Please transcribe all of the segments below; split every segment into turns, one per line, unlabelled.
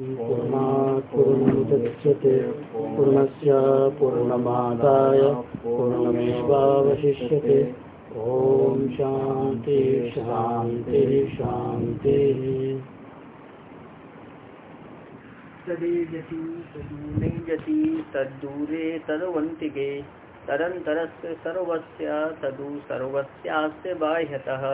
पूर्णात् पूर्णमुदच्यते पूर्णस्य पूर्णमादाय पूर्णमेवावशिष्यते ॐ शान्ति शान्तिः शान्तिः।
तदेजति तदूनेजति तद्दूरे तदवन्तिके तदन्तरस्य सर्वस्य तदु सर्वस्यास्य बाह्यतः।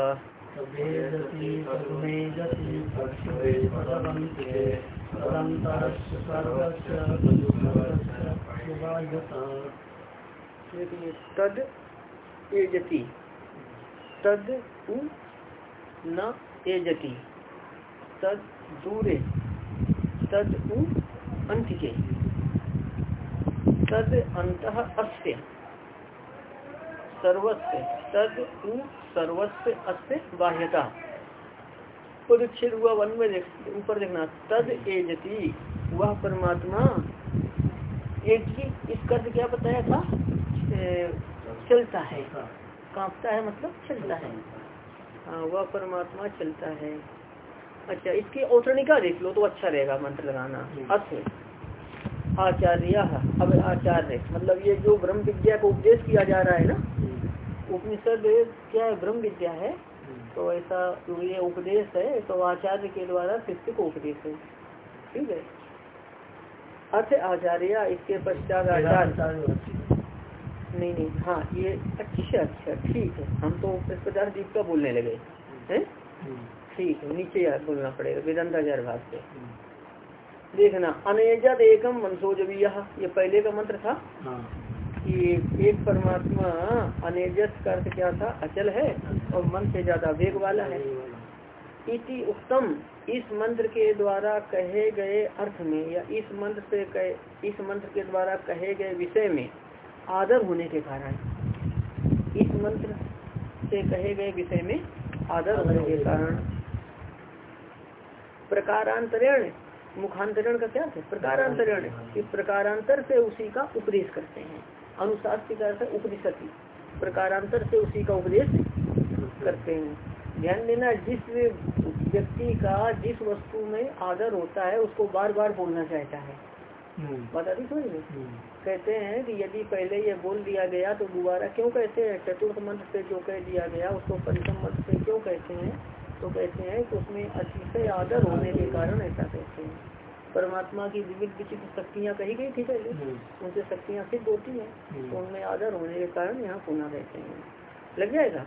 तद एजति। तद उ न एजति। तद दूरे। तद उ अंतिके तद अंत अस्य। सर्वस्व तद उ सर्वस्व अस्य बाह्यता। पदच्छेद हुआ वन में देख ऊपर देखना तद एजति वह परमात्मा एक ही इसका क्या बताया था? चलता है। कांपता है मतलब चलता है। हाँ वह परमात्मा चलता है। अच्छा इसकी औतरणिका देख लो तो अच्छा रहेगा मंत्र लगाना। अर्थ। आचार्य अब आचार्य मतलब ये जो ब्रह्म विद्या को उपदेश किया जा रहा है ना उपनिषद क्या है? ब्रह्म विद्या है। तो ऐसा ये उपदेश है तो आचार्य के द्वारा शिष्य को उपदेश है। ठीक है? अर्थ आचार्य इसके पश्चात आचार्य। नहीं नहीं हाँ ये अच्छा अच्छा ठीक है। हम तो इस पचास दीप का बोलने लगे हैं? ठीक है नीचे यार बोलना पड़ेगा वेदांताचार्य भाग से। देखना अनेजत एकम मनसोजवी ये पहले का मंत्र था? कि एक परमात्मा अनेजत का अर्थ क्या था? अचल है और मन से ज़्यादा वेग वाला है। इति उत्तम इस मंत्र के द्वारा कहे गए अर्थ में या इस मंत्र से कहे, इस मंत्र के द्वारा कहे गए विषय में आदर होने के कारण, इस मंत्र से कहे गए विषय में आदर होने के कारण। प्रकारांतरण, मुखांतरण का क्या है प्रकारांतरण। इस प्रकारांतर से उसी का उपदेश करते हैं। अनुशास्त्री का अर्थ प्रकारांतर से उसी का उपदेश करते हैं। ध्यान देना जिस व्यक्ति का जिस वस्तु में आदर होता है उसको बार बार बोलना चाहता है। बता दी समझ में? कहते हैं कि यदि पहले ये बोल दिया गया तो दोबारा क्यों कहते हैं? चतुर्थ मंत्र से जो कह दिया गया उसको पंचम मंत्र से क्यों कहते हैं? तो कहते हैं कि उसमें अतिशय आदर होने के कारण ऐसा कहते हैं। परमात्मा की विविध विचित्र शक्तियाँ कही गई थी पहले। उनसे शक्तियाँ सिद्ध होती हैं। तो उनमें आदर होने के कारण यहाँ पुनः रहते हैं। लग जाएगा?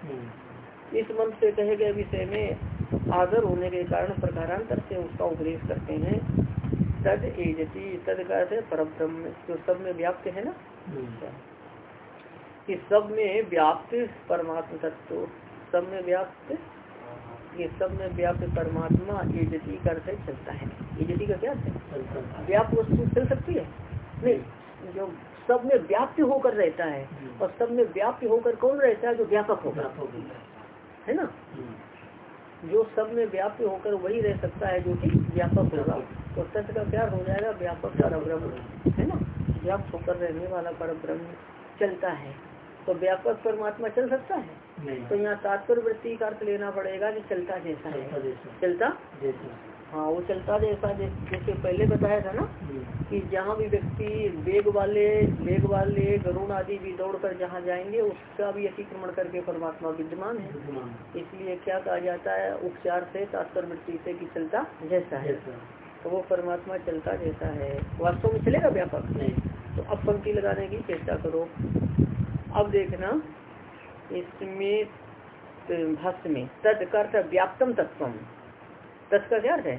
इस मंत्र से कहे गए विषय में आदर होने के कारण प्रकारांतर से उसका उपदेश करते हैं। तद एजती तद का पर जो सब में व्याप्त है ना? कि सब में व्याप्त परमात्मा तत्व सब में व्याप्त ये सब में व्याप्त परमात्मा एजती कर से चलता है। एजती का क्या है? व्याप्त वस्तु चल सकती है? नहीं। जो सब में व्याप्त होकर रहता है और सब में व्याप्त होकर कौन रहता है? जो व्यापक होगा। है ना? जो सब में व्याप्त होकर वही रह सकता है जो कि व्यापक होगा। तो सत्य का प्यार हो जाएगा? व्यापक पर ब्रह्म। है ना? व्याप्त होकर रहने वाला पर ब्रह्म चलता है। तो व्यापक परमात्मा चल सकता है? तो यहाँ तात्पर्य वृत्ति का अर्थ लेना पड़ेगा कि चलता जैसा है। चलता जैसा। हाँ वो चलता जैसा जैसे पहले बताया था ना कि जहाँ भी व्यक्ति वेग वाले वेग वाले गरुण आदि भी दौड़ कर जहाँ जाएँगे उसका भी अतिक्रमण करके परमात्मा विद्यमान है। इसलिए क्या कहा जाता है? उपचार से तात्पर्य वृत्ति से कि चलता जैसा है। तो वो परमात्मा चलता जैसा है। वास्तव में चलेगा व्यापक? नहीं। तो अब पंक्ति लगाने की चेष्टा करो। अब देखना इसमें भाष्य में तद व्याप्तम तत्व तत् का क्या है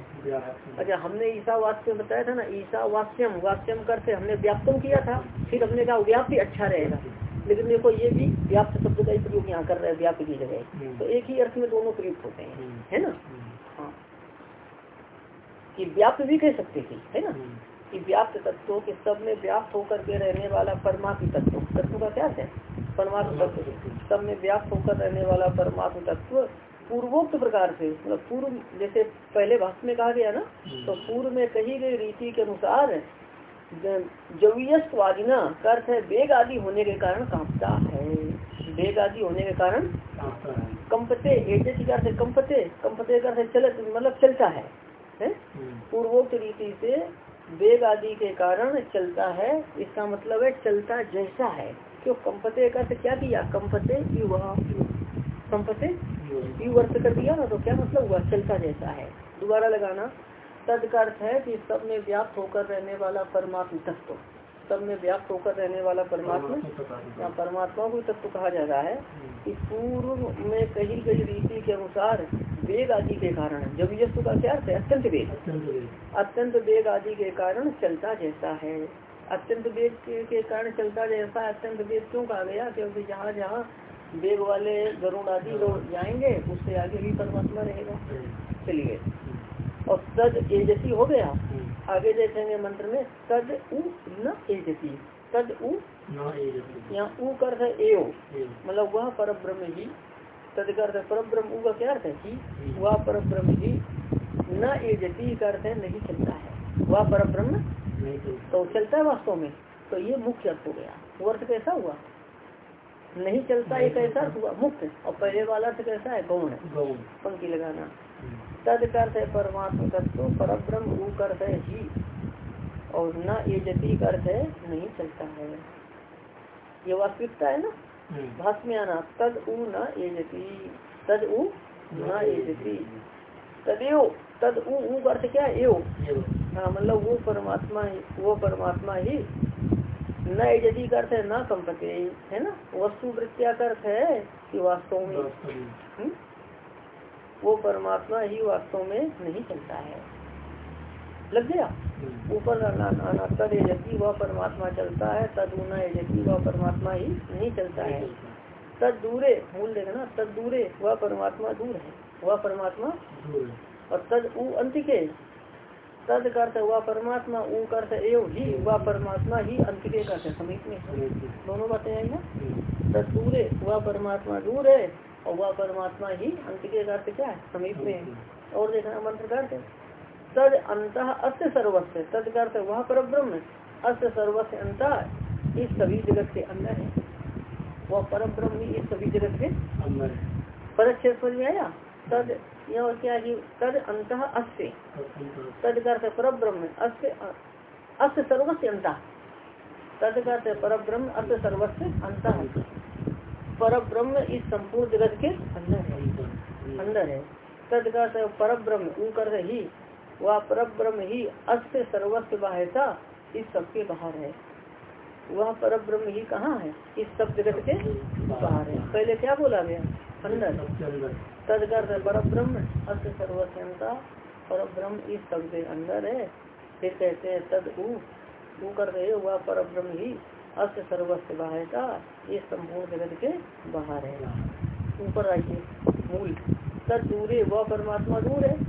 अच्छा हमने ईसा वास्य बताया था ना ईसा वास्यम वास्यम करते हमने व्याप्तम किया था फिर हमने कहा व्याप्त अच्छा रहेगा। लेकिन देखो ये भी व्याप्त शब्द का ही प्रयोग यहाँ कर रहे हैं व्याप्त की जगह। तो एक ही अर्थ में दोनों प्रयुक्त होते हैं है ना? हाँ। कि व्याप्त भी कह सकते थे है ना? कि व्याप्त तत्व के सब में व्याप्त होकर के रहने वाला परमात्म तत्व। तत्व का क्या है? परमात्म तत्व सब में व्याप्त होकर रहने वाला परमात्म तत्व पूर्वोक्त प्रकार से मतलब पूर्व जैसे पहले भाष्य में कहा गया ना तो पूर्व में कही गई रीति के अनुसार जवीयस्वादिना का अर्थ है वेग आदि होने के कारण कांपता है। वेग आदि होने के कारण कंपते एजेंसी का अर्थ कंपते। कंपते का अर्थ चल मतलब चलता है। है?
हम्म।
पूर्वोक्त रीति से वेग आदि के कारण चलता है इसका मतलब है चलता जैसा है। क्यों? कंपते का क्या किया कंपते युवा कंपते यू वर्ष कर दिया ना तो क्या मतलब हुआ? चलता जैसा है। दोबारा लगाना। तद का अर्थ है कि सब में व्याप्त होकर रहने वाला परमात्म तत्व। सब में व्याप्त होकर रहने वाला परमात्मा या परमात्मा को तत्व कहा जा रहा है कि पूर्व में कही गई रीति के अनुसार वेग आदि के कारण जब यस्तु का क्या अर्थ है? अत्यंत वेग। अत्यंत वेग आदि के कारण चलता जैसा है। अत्यंत वेग के, कारण चलता जैसा अत्यंत वेग क्यों कहा गया? क्योंकि जहाँ जहाँ वेग वाले गरुण आदि लोग जाएँगे उससे आगे भी परमात्मा रहेगा। चलिए। और तद एजसी हो गया। आगे देखेंगे मंत्र में तद उ न एजसी। तद उ यहाँ उ कर है एओ मतलब वह पर ब्रह्म ही तद कर पर ब्रह्म उ का क्या अर्थ है? कि वह पर ब्रह्म ही न एजती का अर्थ है नहीं चलता है। वह पर ब्रह्म तो चलता है वास्तव में। तो ये मुख्य अर्थ हो गया। वो अर्थ कैसा हुआ? नहीं चलता एक ऐसा हुआ मुख्य। और पहले वाला अर्थ कैसा है? गौण पंक्ति लगाना। तद अर्थ है परमात्मा तत्व पर ब्रह्म ऊ अर्थ है ही। और न ये जति अर्थ है नहीं चलता है। ये वास्तविकता है ना? भाष्य में आना तद उ न ये जति। तद उ न ये जति। तदेव तद उ अर्थ क्या है? एव। हाँ मतलब वो परमात्मा ही वो परमात्मा ही न यदि अर्थ है न कंपते है ना? वस्तु वृत्तिया अर्थ है कि वास्तव में हम्म? वो परमात्मा ही वास्तव में नहीं चलता है। लग गया? ऊपर तद यजती वह परमात्मा चलता है तद ऊना यजती वह परमात्मा ही नहीं चलता है। तद दूरे मूल देखना तद दूरे वह परमात्मा दूर है वह परमात्मा और तद ऊ अंत के तद करते वह परमात्मा, ऊ करते एव ही वह परमात्मा ही अंत के करते, समीप में। दोनों बातें आई ना? तद दूरे वह परमात्मा दूर है और वह परमात्मा ही अंत के करते क्या है? समीप में। और देखना मंत्र करते तद अंत अस्त सर्वस्व तद करते वह पर ब्रह्म अस्त सर्वस्व अंत इस सभी जगत के अंदर है। वह पर ब्रह्म इस सभी जगत के अंदर परक्षेप समझ में आया? तद यह क्या कि तद अंत अस्य तद का पर ब्रह्म अस्त अस्त सर्वस्व अंत तद का पर ब्रह्म अस्त सर्वस्व अंत पर ब्रह्म इस संपूर्ण जगत के अंदर है। अंदर है। तद का पर ब्रह्म ऊ कर ही वह पर ब्रह्म ही अस्त सर्वस्व बाह्यता इस सबके बाहर है। वह पर ब्रह्म ही कहाँ है? इस सब जगत के बाहर है। पहले क्या बोला गया? अंदर तद कर पर ब्रह्म अस्त सर्वस्वता पर ब्रह्म इस सब के अंदर है। फिर कहते हैं तद ऊ ऊ कर रहे वह पर ब्रह्म ही अस्त सर्वस्व बाह्यता ये संपूर्ण जगत के बाहर है। ऊपर आइए मूल। तद दूरे वह परमात्मा दूर है।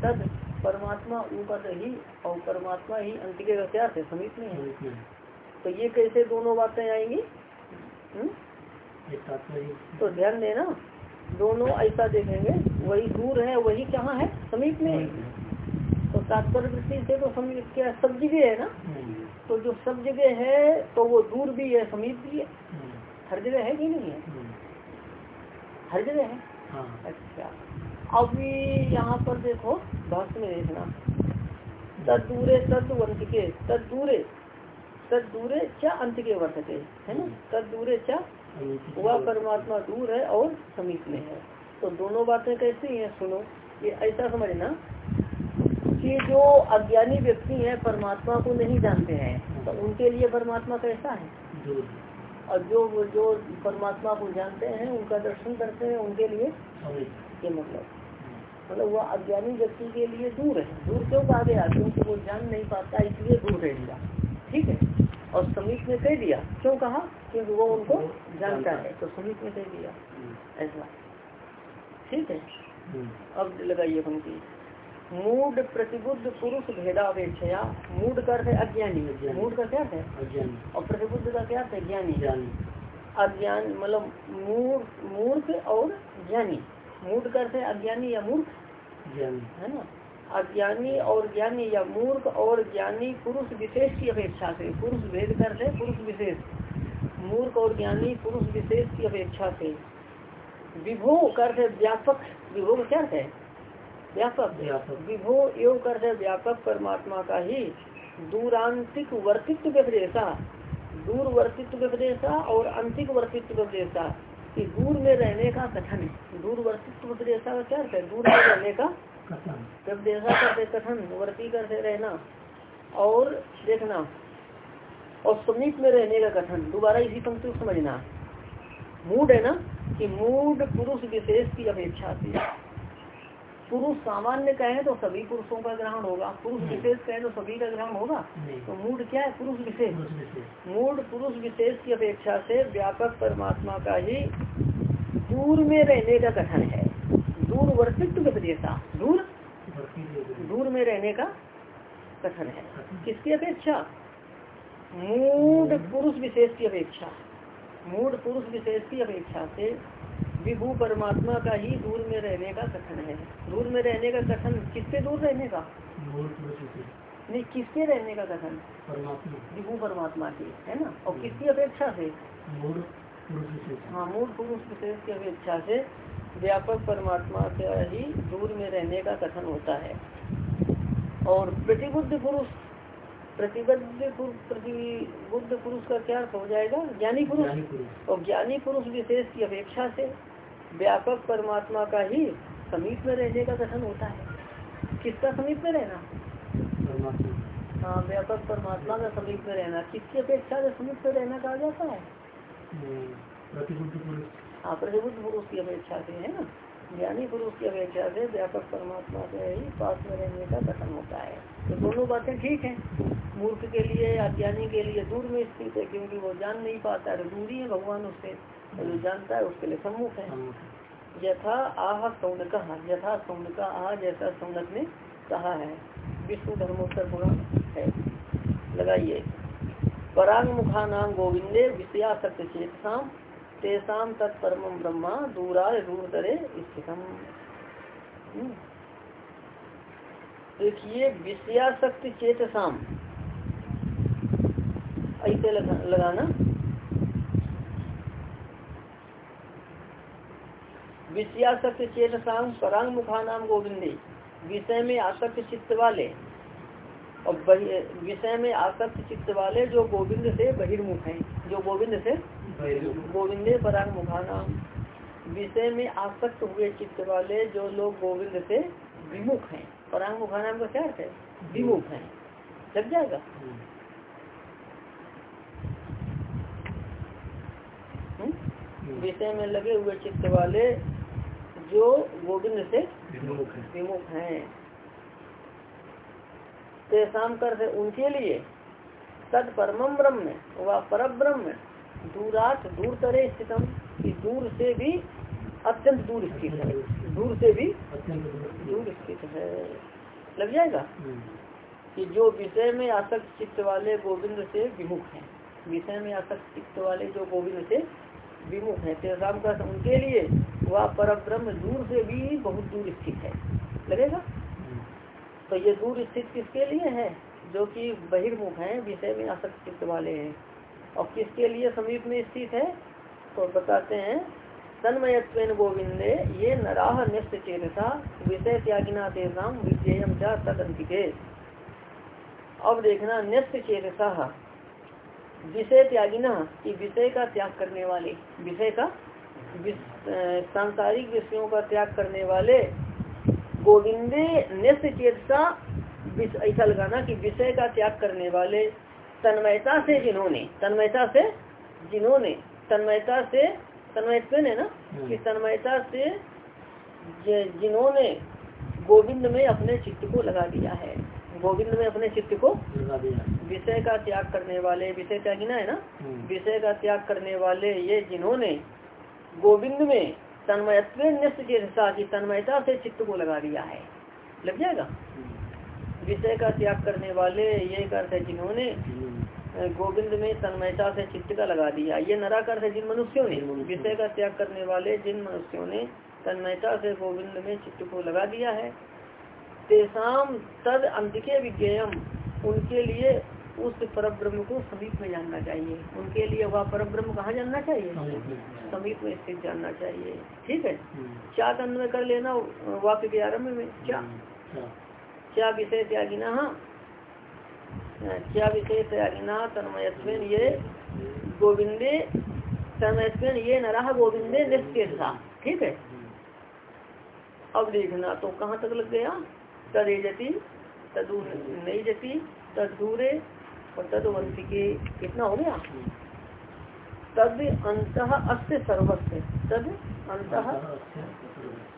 तद परमात्मा ऊपर ही और परमात्मा ही अंत के क्या है? समीप में है। तो ये कैसे दोनों बातें आएँगी? हम्म? तो ध्यान देना दोनों ऐसा देखेंगे वही दूर है वही कहाँ है? समीप में तो तात्पर्य दृष्टि से तो समीप क्या सब जगह है ना? तो जो सब जगह है तो वो दूर भी है समीप भी है। हर जगह है कि नहीं है? हर जगह है? हाँ। अच्छा। अभी यहाँ पर देखो भाष्य में देखना। तद दूरे तद के तद दूरे तद दूरे क्या अंत के वर्तते है ना? तद दूरे क्या वह परमात्मा दूर है और समीप में है। तो दोनों बातें कैसी हैं सुनो। ये ऐसा समझना कि जो अज्ञानी व्यक्ति है परमात्मा को नहीं जानते हैं तो उनके लिए परमात्मा कैसा है? और जो जो परमात्मा को जानते हैं उनका दर्शन करते हैं उनके लिए ये मतलब। मतलब वह अज्ञानी व्यक्ति के लिए दूर है। दूर क्यों कहा गया क्योंकि वो जान नहीं पाता इसलिए दूर रह दिया ठीक है? और समीप में कह दिया। क्यों कहा? क्योंकि वो उनको जानता है। तो समीप में कह दिया। ऐसा। ठीक है? अब लगाइए पंक्ति। मूड प्रतिबुद्ध पुरुष भेदापेक्षया मूड कर है अज्ञानी। मूड का क्या है? और प्रतिबुद्ध का क्या है? ज्ञानी। ज्ञानी। अज्ञान मतलब मूर्ख और ज्ञानी। मूड कर है अज्ञानी या मूर्ख। ज्ञानी। है ना? अज्ञानी और ज्ञानी या मूर्ख और ज्ञानी पुरुष विशेष की अपेक्षा से। पुरुष भेद कर है पुरुष विशेष। मूर्ख और ज्ञानी पुरुष विशेष की अपेक्षा से। विभो कर व्यापक। विभो क्या है? व्यापक। विभो एवं कर व्यापक परमात्मा का ही। दूरांतिक वर्तित्व व्यपदेशा दूर वर्तित्व व्यपदेशा और अंतिक वर्तित्व व्यपदेशा कि दूर में रहने का कथन दूर वर्तित्व व्यपदेशा का क्या अर्थ है? दूर में रहने का
कथन।
व्यपदेशा करते कथन वर्ती करते रहना और देखना और समीप में रहने का कथन दोबारा इसी पंक्ति को समझना। मूड है ना कि मूड पुरुष विशेष की अपेक्षा से पुरुष सामान्य कहे तो सभी पुरुषों का ग्रहण होगा। पुरुष। विशेष कहे तो सभी का ग्रहण होगा। तो मूड क्या है? पुरुष विशेष। मूड पुरुष विशेष की अपेक्षा से व्यापक परमात्मा का ही दूर में रहने का कथन है। दूर वर्तित्व व्यपदेशा दूर? दूर में रहने का कथन है। किसकी अपेक्षा? मूड पुरुष विशेष की अपेक्षा। मूड पुरुष विशेष की अपेक्षा से विभू परमात्मा का ही दूर में रहने का कथन है। दूर में रहने का कथन किसके दूर रहने का? नहीं किसके रहने का कथन?
परमात्मा।
विभू परमात्मा की है ना? और किसकी अपेक्षा से? हाँ मूल पुरुष विशेष की अपेक्षा से व्यापक परमात्मा का ही दूर में रहने का कथन होता है। और प्रतिबुद्ध पुरुष प्रतिबद्ध प्रतिबुद्ध पुरुष का क्या अर्थ हो जाएगा? ज्ञानी पुरुष? और ज्ञानी पुरुष विशेष की अपेक्षा से व्यापक परमात्मा का ही समीप में रहने का कथन होता है। किसका समीप में रहना? हाँ व्यापक परमात्मा का समीप में रहना। किसकी अपेक्षा से समीप में रहना कहा जाता है?
हम्म, प्रतिबुद्ध पुरुष।
हाँ प्रतिबुद्ध पुरुष की अपेक्षा से है ना? ज्ञानी पुरुष की अपेक्षा से व्यापक परमात्मा से ही पास में रहने का कथन होता है। तो दोनों बातें ठीक हैं। मूर्ख के लिए अज्ञानी के लिए दूर में स्थित है क्योंकि वो जान नहीं पाता है। तो दूरी है भगवान उससे जो जानता है उसके लिए सम्मुख है। यथा आह सौनक यथा सौनक आह जैसा सौनक ने कहा है। विष्णु धर्मोत्तर पुराण है। लगाइए। परांग मुखा नाम गोविंदे विषयासक्त चेतसाम तेसाम तत्परम ब्रह्मा दूर करे स्थितम। हम्म। देखिए विषयासक्त चेतसाम। ऐसे लगा, लगाना। विषयासक्त चेतसाम परांग मुखा नाम गोविंदे विषय में आसक्त चित्त वाले। और विषय में आसक्त चित्त वाले जो गोविंद से बहिर्मुख हैं जो गोविंद से गोविंदे परांग मुखा नाम विषय में आसक्त हुए चित्त वाले जो लोग गोविंद से विमुख हैं परांग मुखा नाम का क्या अर्थ है? विमुख हैं। लग जाएगा?
हम्म,
हम्म? विषय में लगे हुए चित्त वाले जो गोविंद से
विमुख है।
विमुख हैं। तेसाम कर से उनके लिए। तद परमम ब्रह्म व पर ब्रह्म दूरात दूर स्थितम कि दूर से भी अत्यंत दूर स्थित है। दूर से भी
दूर।
स्थित है। लग जाएगा?
हम्म,
कि जो विषय में आसक्त चित्त वाले गोविंद से विमुख हैं। विषय में आसक्त चित्त वाले जो गोविंद से विमुख है। तेसाम का उनके लिए वह पर ब्रह्म दूर से भी बहुत दूर स्थित है। लगेगा? तो ये दूर स्थित किसके लिए है? जो कि बहिर्मुख है, विषय में आसक्त चित्त वाले हैं। और किसके लिए समीप में स्थित है? तो बताते हैं तन्मयत्व गोविंदे, ये नराह न्यस्त चेतसा विषय त्यागिना तेजाम विजयम चा तदंतिके अब देखना न्यस्त चेतसा विषय त्यागिना, कि विषय का त्याग करने वाले, विषय का सांसारिक विषयों का त्याग करने वाले गोविंदे चेतसा ऐसा लगाना कि विषय का त्याग करने वाले तन्मयता से जिन्होंने तन्मयता से जिन्होंने तन्मयता से तन्मयत्व है ना? कि तन्मयता से जिन्होंने गोविंद में अपने चित्त को लगा दिया है। गोविंद में अपने चित्त को
लगा दिया
विषय का त्याग करने वाले विषय त्यागिना है ना?
हम्म,
विषय का त्याग करने वाले ये जिन्होंने गोविंद में तन्मयत्व न्यस्त चेतसा की तन्मयता से चित्त को लगा दिया है। लग जाएगा?
हम्म,
विषय का त्याग करने वाले ये करते जिन्होंने
हम्म,
गोविंद में तन्मयता से चित्त का लगा दिया। ये नरा करते जिन मनुष्यों ने। विषय का त्याग करने वाले जिन मनुष्यों ने तन्मयता से गोविंद में चित्त को लगा दिया है तेसाम तद अंतिके विज्ञेयम उनके लिए उस पर ब्रह्म को समीप में जानना चाहिए। उनके लिए वह पर ब्रह्म कहाँ जानना चाहिए? समीप में स्थित जानना चाहिए। ठीक है? क्या तन्वय कर लेना वाक्य के आरंभ में। क्या क्या विषय त्यागिना क्या विषय त्यागिना तन्मयत्वेन ये गोविंदे, तन्मयत्वेन ये नरा गोविंदे निश्चित था ठीक है? अब देखना तो कहाँ तक लग गया? तदेजती तदू नहीं जती तदूरे और तदवंती के कितना हो गया? तद अंत अस्त सर्वस्व तद अंत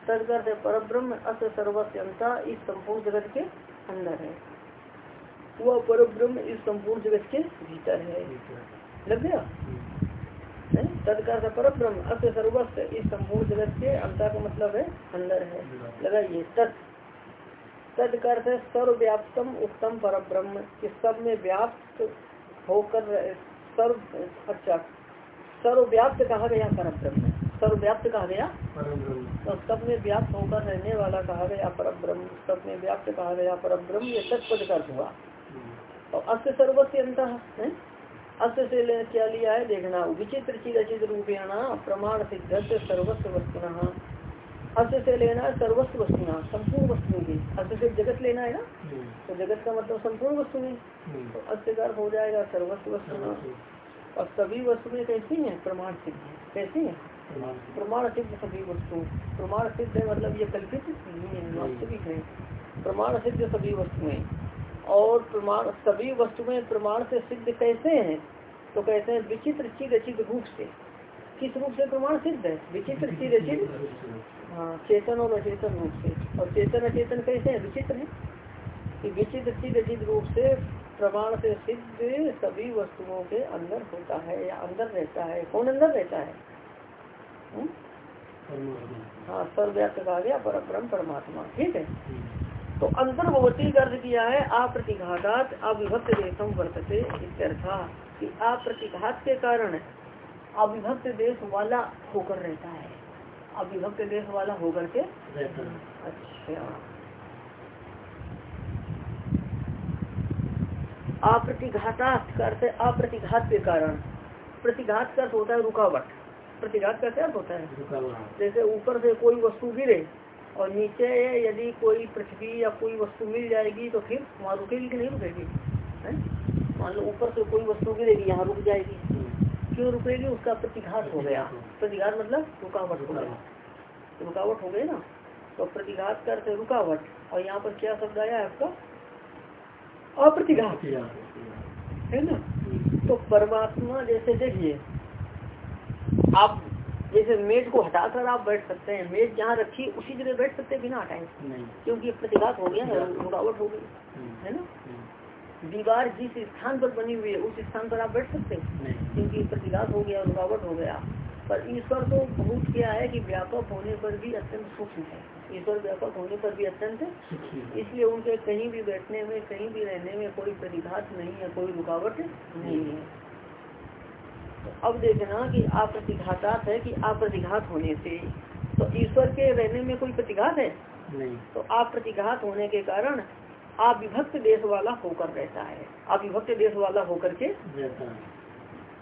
तदगर्थ पर ब्रह्म अस्त सर्वस्व अंत इस संपूर्ण जगत के अंदर है। वह पर ब्रह्म इस संपूर्ण जगत के भीतर है। लग गया? तदगर्थ पर ब्रह्म अस्त सर्वस्व इस संपूर्ण जगत के अंत का मतलब है अंदर है। लगाइए तत्। तदकर्थ सर्वव्याप्तम उत्तम पर ब्रह्म इस सब में व्याप्त होकर सर्व अच्छा सर्वव्याप्त कहा गया पर ब्रह्म सर्वव्याप्त कहा गया? तो सब में व्याप्त होकर रहने वाला कहा गया पर ब्रह्म सब में व्याप्त कहा गया पर ब्रह्म ये तत्पद का हुआ। और अस्त सर्वस्व अंत है? अस्त से ले, क्या लिया है? देखना विचित्र चीज़ अचित रूपेणा प्रमाण सिद्ध सर्वस्व वस्तुना। अस्त से लेना है सर्वस्व वस्तुना संपूर्ण वस्तु की अस्त से जगत लेना है ना? तो जगत का मतलब संपूर्ण वस्तु है। तो अस्त का हो जाएगा सर्वस्व वस्तुना और सभी वस्तुएँ कैसी हैं? प्रमाण सिद्ध कैसी है? प्रमाण सिद्ध। सभी वस्तु। प्रमाण सिद्ध है मतलब ये कल्पित नहीं है वास्तविक है। प्रमाण सिद्ध सभी वस्तुएँ और प्रमाण सभी वस्तुएँ प्रमाण से सिद्ध कैसे हैं? तो कहते हैं विचित्र चिद अचित रूप से। किस रूप से प्रमाण सिद्ध है? विचित्र चिद अचित हाँ चेतन और अचेतन रूप से। और चेतन, अचेतन कैसे है? विचित्र है। कि विचित्र चिद अचित रूप से प्रमाण से सिद्ध सभी वस्तुओं के अंदर होता है या अंदर रहता है। कौन अंदर रहता है? हुँ? हाँ सर्वव्याप्त कहा गया पर ब्रह्म परमात्मा। ठीक है? तो अंतर्भवती का अर्थ किया है अप्रतिघात अविभक्त देशम वर्तते इत्यर्था कि अप्रतिघात के कारण अविभक्त देश वाला होकर रहता है। अविभक्त देश वाला होकर के अच्छा। अप्रतिघाता का अर्थ अप्रतिघात के कारण। प्रतिघात का अर्थ होता है रुकावट। प्रतिघात का क्या अर्थ होता है। जैसे ऊपर से कोई वस्तु गिरे और नीचे यदि कोई पृथ्वी या कोई वस्तु मिल जाएगी तो फिर वहाँ रुकेगी कि नहीं रुकेगी? मान लो ऊपर से कोई वस्तु गिरेगी यहाँ रुक जाएगी। क्यों रुकेगी उसका प्रतिघात हो गया? प्रतिघात मतलब रुकावट हो गया रुकावट हो गई ना? तो प्रतिघात करते रुकावट। और यहाँ पर क्या शब्द आया है आपका? अप्रतिघात। है ना? तो परमात्मा जैसे देखिए आप जैसे मेज को हटाकर आप बैठ सकते हैं। मेज जहाँ रखी उसी जगह बैठ सकते हैं बिना हटाए। क्योंकि प्रतिघात हो गया ना रुकावट हो गई। है ना? दीवार जिस स्थान पर बनी हुई है उस स्थान पर आप बैठ सकते हैं। क्योंकि प्रतिघात हो गया रुकावट हो गया। पर ईश्वर तो बहुत क्या है कि व्यापक होने पर भी अत्यंत सूक्ष्म है। ईश्वर व्यापक होने पर भी अत्यंत इसलिए उनके कहीं भी बैठने में कहीं भी रहने में कोई प्रतिघात नहीं है कोई रुकावट नहीं। है। तो अब देखना कि अप्रतिघातात है कि अप्रतिघात होने से तो ईश्वर के रहने में कोई प्रतिघात है? नहीं। तो अप्रतिघात होने के कारण अविभक्त देश वाला होकर रहता है। अविभक्त देश वाला होकर के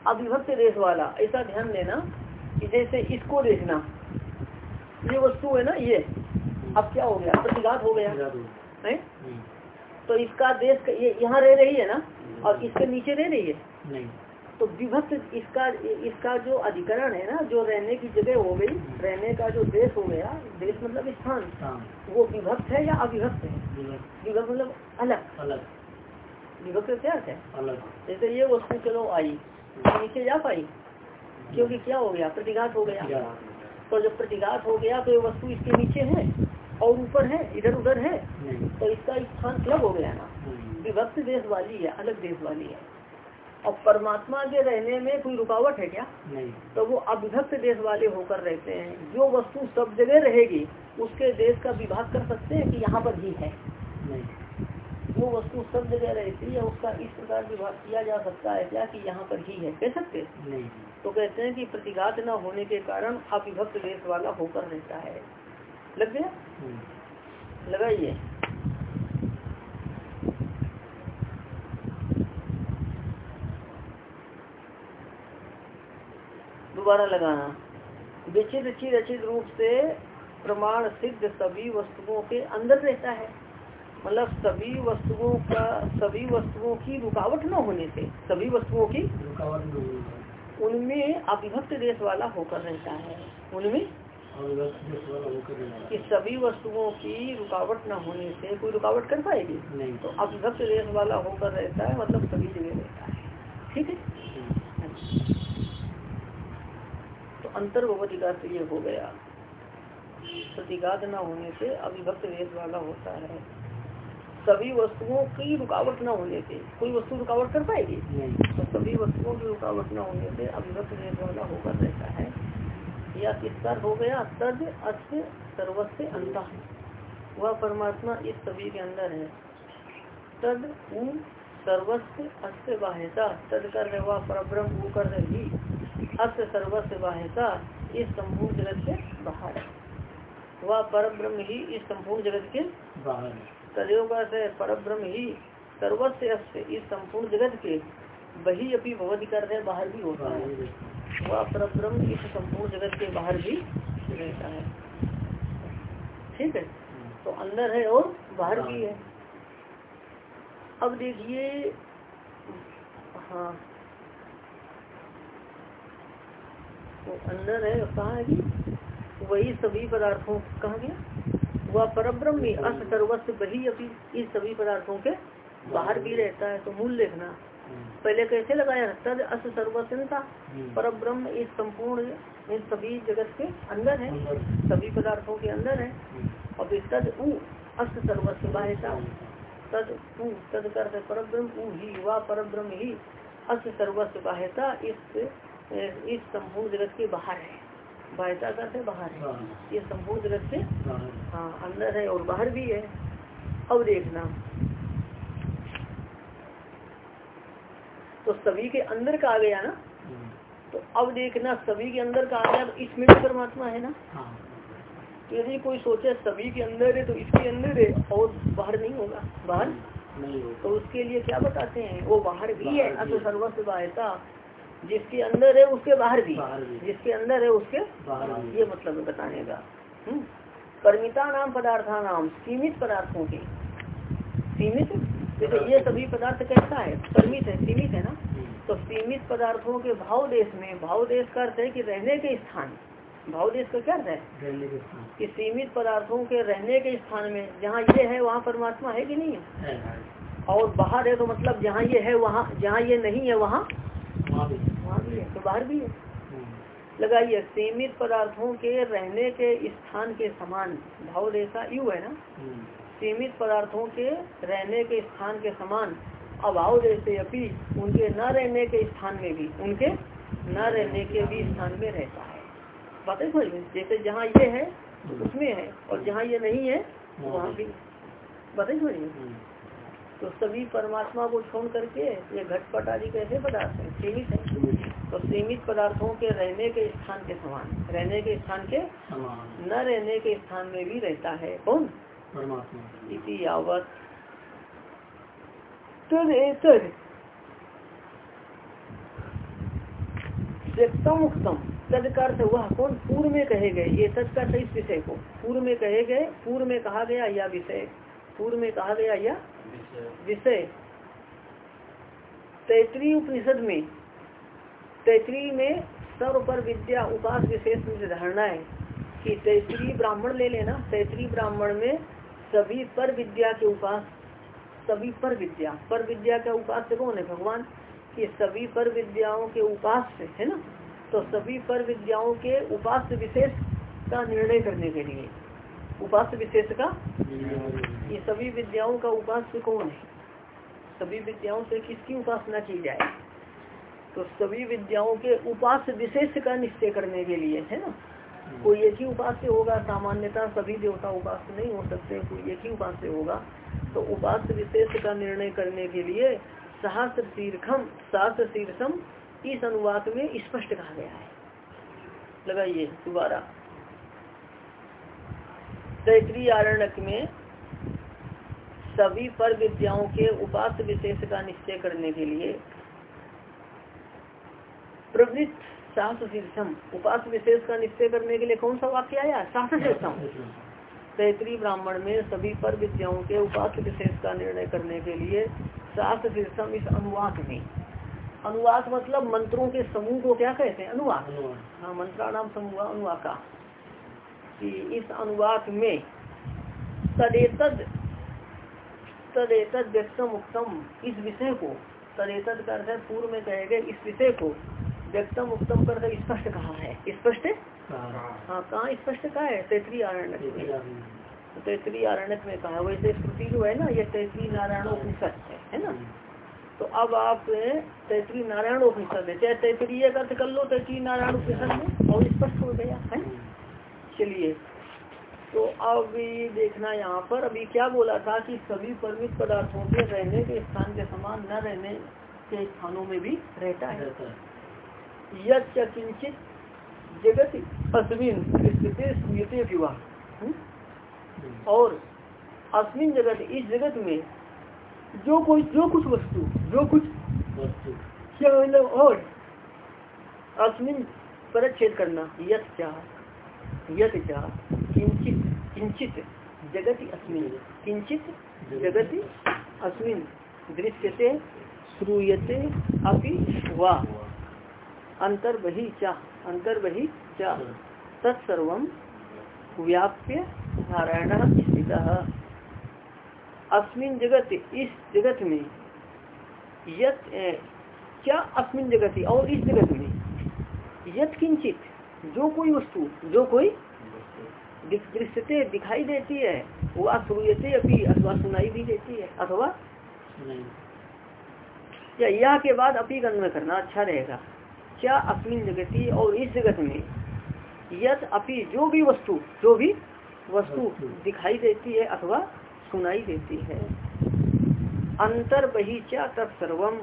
अविभक्त देश वाला ऐसा ध्यान देना कि जैसे इसको देखना ये वस्तु है ना ये। अब क्या हो गया? प्रतिघात हो गया। है तो इसका देश ये यहाँ रह रही है ना और इसके नीचे रह रही है? नहीं। तो विभक्त इसका इसका जो अधिकरण है ना जो रहने की जगह हो गई रहने का जो देश हो गया देश मतलब स्थान वो विभक्त है या अविभक्त है? विभक्त। मतलब अलग। अलग। विभक्त क्या है? अलग। जैसे ये वस्तु चलो आई नीचे जा पाई? क्योंकि क्या हो गया? प्रतिघात हो गया। तो जब प्रतिघात हो गया तो ये वस्तु इसके नीचे है और ऊपर है इधर उधर है तो इसका स्थान अलग हो गया ना। विभक्त देश वाली है अलग देश वाली है। और परमात्मा के रहने में कोई रुकावट है क्या? नहीं। तो वो अभिभक्त देश वाले होकर रहते हैं। जो वस्तु सब जगह रहेगी उसके देश का विभाग कर सकते हैं कि यहाँ पर ही है? नहीं। वो वस्तु सब जगह रहती है उसका इस प्रकार विभाग किया जा सकता है क्या कि यहाँ पर ही है? कह सकते नहीं। तो कहते हैं कि प्रतिघात न होने के कारण अभिभक्त देश वाला होकर रहता है। लग गया? लगाइए। दोबारा लगाना। विचित चिरचित रूप से प्रमाण सिद्ध सभी वस्तुओं के अंदर रहता है। मतलब सभी वस्तुओं का सभी वस्तुओं की रुकावट न होने से सभी वस्तुओं की उनमें अविभक्त देश वाला होकर रहता है। उनमें। कि सभी वस्तुओं की रुकावट न होने से कोई रुकावट कर पाएगी?
नहीं।
तो अभिभक्त देश वाला होकर रहता है मतलब सभी जगह रहता है। ठीक है? तो अंतर भगवती का ये हो गया। प्रतिघात न होने से अविभक्त देश वाला होता है। सभी वस्तुओं की रुकावट न होने से। कोई वस्तु रुकावट कर पाएगी? तो सभी वस्तुओं की रुकावट न होने से अविभक्त देश वाला होकर रहता है। या किसका हो गया? तद अस्य सर्वस्व अंत। वह परमात्मा इस सभी के अंदर है। तद सर्वस्व अस्य बाह्यता। तद कर रहे वह परब्रह्म कर रहे ही सर्वस्व बाह्यता इस संपूर्ण जगत के बाहर। है वह परब्रह्म ही इस संपूर्ण जगत के
बाहर।
तदयोग से परब्रह्म ही सर्वस्व अस्य इस संपूर्ण जगत के वही अपनी भगवती कर रहे बाहर भी होता है। वह परब्रह्म इस संपूर्ण जगत के बाहर भी रहता है। ठीक है? तो अंदर है और बाहर भी है। अब देखिए हाँ तो अंदर है कहा है कि वही सभी पदार्थों कहा गया? वह परब्रह्म ही अस सर्वस्व वही अभी इस सभी पदार्थों के बाहर भी रहता है तो मूल देखना
हम्म,
पहले कैसे लगाया? तद अस सर्वस्व था। पर ब्रह्म इस संपूर्ण इन सभी जगत के अंदर है। सभी पदार्थों के अंदर है। और फिर तद उ अस्त सर्वस्व बाह्यता तद उ तद कर पर ब्रह्म ही व पर ब्रह्म ही अस्त सर्वस्व बाह्यता इस इस संपूर्ण जगत के बाहर है। बाह्यता का से बाहर है। ये संपूर्ण जगत के
बाहर।
हाँ। अंदर है और बाहर भी है। अब देखना। तो सभी के अंदर का आ गया ना?
हम्म,
तो अब देखना सभी के अंदर का आ गया तो इसमें भी परमात्मा है ना?
हाँ।
तो यदि कोई सोचे सभी के अंदर है तो इसके अंदर है और बाहर नहीं होगा। बाहर?
नहीं होगा।
तो उसके लिए क्या बताते हैं? वो बाहर भी है अतो सर्वस्व बाह्यता जिसके अंदर है उसके बाहर भी। जिसके अंदर है उसके। ये मतलब बताने का हम्म? परिमिता नाम पदार्था नाम सीमित पदार्थों के। सीमित? देखो ये सभी पदार्थ कैसा है? परिमित है सीमित है ना?
हम्म,
तो सीमित पदार्थों के भाव देश में भाव देश का अर्थ है कि रहने के स्थान। भाव देश का क्या अर्थ है?
रहने के स्थान।
कि सीमित पदार्थों के रहने के स्थान में जहाँ ये है वहाँ परमात्मा है कि नहीं है। और बाहर है तो मतलब जहाँ ये है वहाँ जहाँ ये नहीं है वहाँ तो बाहर भी है।
हम्म,
लगाइए सीमित पदार्थों के रहने के स्थान के समान भाव रेखा यू है ना?
हम्म,
सीमित पदार्थों के रहने के स्थान के समान अभाव जैसे अपी उनके न रहने के स्थान में भी उनके न रहने के भी स्थान में रहता है। बातें समझ में जैसे जहाँ ये है उसमें है और जहाँ ये नहीं है वहाँ भी। बातें समझ में
हम्म,
तो सभी परमात्मा को छोड़ करके ये घटपट आदि कैसे पदार्थ है सीमित है। तो सीमित पदार्थों के रहने के स्थान के समान रहने के स्थान के
समान।
न रहने के स्थान में भी रहता है। कौन?
परमात्मा।
इति यावत। तद एतद व्यक्तम उक्तम। तद का अर्थ वह कौन? पूर्व में कहे गए। ये तद का इस विषय को। पूर्व में कहे गए पूर्व में कहा गया या विषय। पूर्व में कहा गया या विषय। तैतरी उपनिषद में तैतरी में सर्व पर विद्या उपास विशेष रूप से धारणा है कि तैतरी ब्राह्मण ले लेना तैतरी ब्राह्मण में सभी पर विद्या के उपास, सभी पर विद्या। पर विद्या का उपास्य कौन है? भगवान। कि सभी पर विद्याओं के उपास्य है ना? तो सभी पर विद्याओं के उपास विशेष का निर्णय करने के लिए। उपास्य विशेष का ये सभी विद्याओं का उपास्य कौन है? सभी विद्याओं से किसकी उपासना की जाए? तो सभी विद्याओं के उपास्य विशेष का निश्चय करने के लिए, है ना? कोई एक ही उपास्य होगा, सामान्यता सभी देवता उपास्य नहीं हो सकते, कोई एक ही उपास्य होगा। तो उपास्य विशेष का निर्णय करने के लिए सहस्त्र तीर्थम सहस्त्र तीर्थम इस अनुवाद में स्पष्ट कहा गया है। लगाइए दोबारा। तैतरी आरण्यक में सभी पर विद्याओं के उपास्य विशेष का निश्चय करने के लिए प्रवृत्त शास्त्र शीर्षम उपास विशेष का निश्चय करने के लिए कौन सा वाक्य आया? शास्त्र शीर्षम तैतरी ब्राह्मण में सभी पर विद्याओं के उपास विशेष का निर्णय करने के लिए शास्त्र शीर्षम इस अनुवाद में। अनुवाद मतलब मंत्रों के समूह को क्या कहते हैं? अनुवाद। हाँ मंत्रा नाम समूह अनुवाका। कि इस अनुवाद में तदेतद तदेतद व्यक्तम उत्तम इस विषय को तदेतद कर पूर्व में कहे गए इस विषय को व्यक्तम उत्तम कर स्पष्ट कहा है। स्पष्ट? हाँ। कहाँ स्पष्ट कहा है? तैतरी आरण्य में। तैतरी आरण्य में कहा वैसे स्मृति जो है ना ये तैतरी नारायण उपनिषद है है ना? तो अब आप तैतरी नारायण उपनिषद है। चाहे तैतरीय अर्थ कर लो तैतरी नारायण उपनिषद में और स्पष्ट हो गया है चलिए तो अब ये देखना यहाँ पर अभी क्या बोला था कि सभी परमित पदार्थों के रहने के स्थान के समान न रहने के स्थानों में भी रहता है। यद किंचित जगत अस्मिन स्थिति विवाह। और अस्मिन जगत इस जगत में जो कोई जो कुछ वस्तु जो कुछ वस्तु। क्या मतलब और अस्मिन परच्छेद करना यत क्या यत किंचित किंचित जगति अस्मिन। किंचित जगति अस्मिन। दृश्यते, श्रूयते अपि वा। अंतर बही चा अंतर बही चा तत्सर्व व्याप्य नारायण स्थित। अस्मिन जगत, इस जगत में यत क्या अस्मिन जगत और इस जगत में? यत किंचित जो कोई वस्तु जो कोई दृश्यते दिखाई देती है वो अश्रूयते अभी अथवा सुनाई भी देती है अथवा या यह के बाद अपी में करना अच्छा रहेगा। क्या अस्मिन जगती और इस जगत में यत अपी जो भी वस्तु जो भी वस्तु दिखाई देती है अथवा सुनाई देती है। अंतर बही क्या तत्सर्वम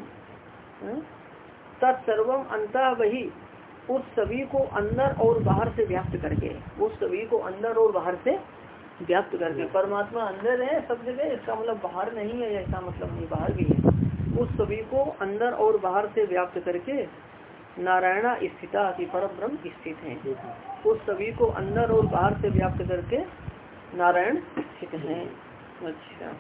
तत्सर्वम अंत बही उस सभी को अंदर और बाहर से व्याप्त करके, उस सभी को अंदर और बाहर से व्याप्त करके। परमात्मा अंदर है, सब जगह, इसका मतलब बाहर नहीं है, ऐसा मतलब नहीं, बाहर भी है। उस सभी को अंदर और बाहर से व्याप्त करके नारायणा स्थिता पर ब्रह्म स्थित है। उस सभी को अंदर और बाहर से व्याप्त करके नारायण स्थित है। अच्छा।